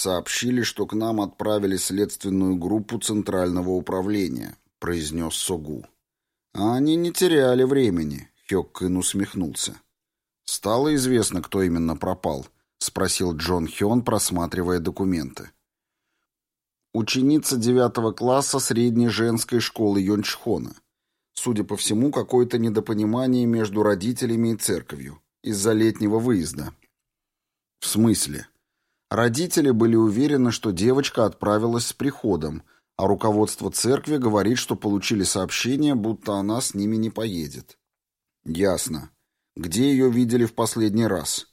«Сообщили, что к нам отправили следственную группу Центрального управления», — произнес Согу. «А они не теряли времени», — Хёккин усмехнулся. «Стало известно, кто именно пропал», — спросил Джон Хён, просматривая документы. Ученица девятого класса средней женской школы Йончхона. Судя по всему, какое-то недопонимание между родителями и церковью из-за летнего выезда. В смысле? Родители были уверены, что девочка отправилась с приходом, а руководство церкви говорит, что получили сообщение, будто она с ними не поедет. Ясно. Где ее видели в последний раз?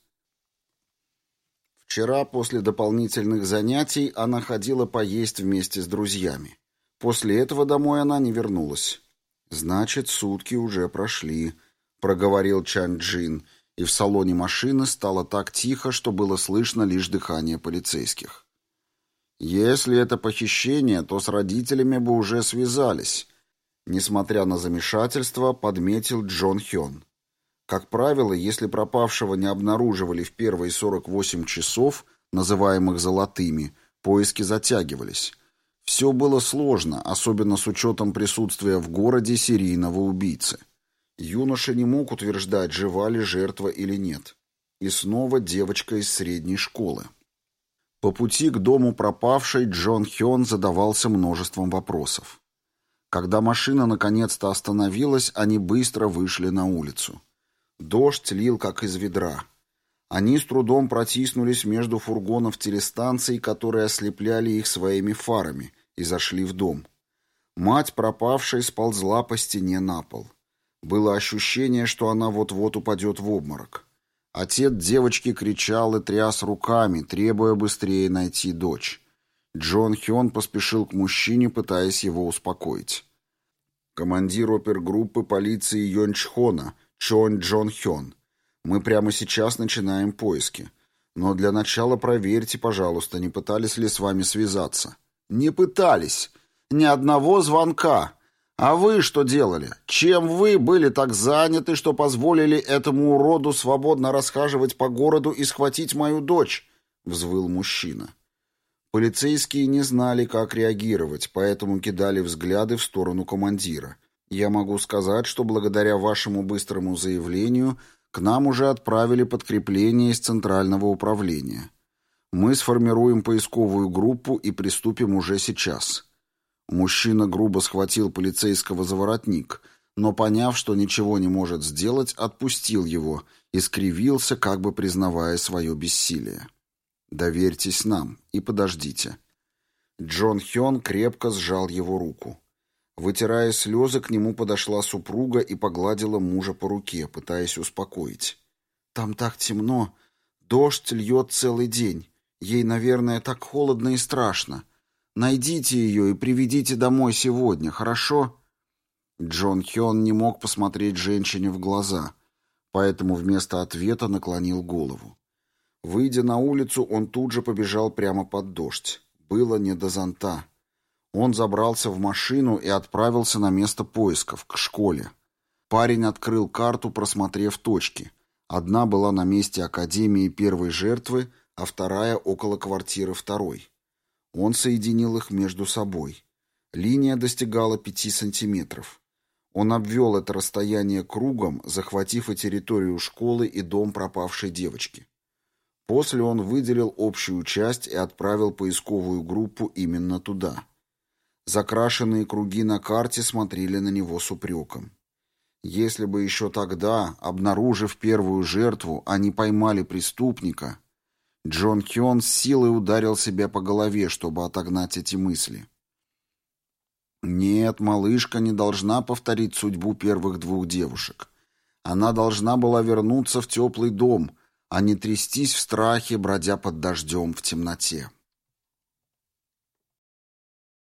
Вчера после дополнительных занятий она ходила поесть вместе с друзьями. После этого домой она не вернулась. «Значит, сутки уже прошли», — проговорил Чан Джин, и в салоне машины стало так тихо, что было слышно лишь дыхание полицейских. Если это похищение, то с родителями бы уже связались. Несмотря на замешательство, подметил Джон Хён. Как правило, если пропавшего не обнаруживали в первые 48 часов, называемых «золотыми», поиски затягивались. Все было сложно, особенно с учетом присутствия в городе серийного убийцы. Юноша не мог утверждать, жива ли жертва или нет. И снова девочка из средней школы. По пути к дому пропавшей Джон Хён задавался множеством вопросов. Когда машина наконец-то остановилась, они быстро вышли на улицу. Дождь лил, как из ведра. Они с трудом протиснулись между фургонов телестанций, которые ослепляли их своими фарами, и зашли в дом. Мать пропавшей сползла по стене на пол. Было ощущение, что она вот-вот упадет в обморок. Отец девочки кричал и тряс руками, требуя быстрее найти дочь. Джон Хён поспешил к мужчине, пытаясь его успокоить. Командир опергруппы полиции Йончхона, Чон Джон Хён. Мы прямо сейчас начинаем поиски. Но для начала проверьте, пожалуйста, не пытались ли с вами связаться. Не пытались. Ни одного звонка. А вы что делали? Чем вы были так заняты, что позволили этому уроду свободно расхаживать по городу и схватить мою дочь? Взвыл мужчина. Полицейские не знали, как реагировать, поэтому кидали взгляды в сторону командира. Я могу сказать, что благодаря вашему быстрому заявлению к нам уже отправили подкрепление из Центрального управления. Мы сформируем поисковую группу и приступим уже сейчас. Мужчина грубо схватил полицейского за воротник, но, поняв, что ничего не может сделать, отпустил его и скривился, как бы признавая свое бессилие. «Доверьтесь нам и подождите». Джон Хён крепко сжал его руку. Вытирая слезы, к нему подошла супруга и погладила мужа по руке, пытаясь успокоить. «Там так темно. Дождь льет целый день. Ей, наверное, так холодно и страшно. Найдите ее и приведите домой сегодня, хорошо?» Джон Хён не мог посмотреть женщине в глаза, поэтому вместо ответа наклонил голову. Выйдя на улицу, он тут же побежал прямо под дождь. Было не до зонта. Он забрался в машину и отправился на место поисков, к школе. Парень открыл карту, просмотрев точки. Одна была на месте Академии первой жертвы, а вторая около квартиры второй. Он соединил их между собой. Линия достигала пяти сантиметров. Он обвел это расстояние кругом, захватив и территорию школы, и дом пропавшей девочки. После он выделил общую часть и отправил поисковую группу именно туда. Закрашенные круги на карте смотрели на него с упреком. Если бы еще тогда, обнаружив первую жертву, они поймали преступника, Джон Хён с силой ударил себя по голове, чтобы отогнать эти мысли. Нет, малышка не должна повторить судьбу первых двух девушек. Она должна была вернуться в теплый дом, а не трястись в страхе, бродя под дождем в темноте.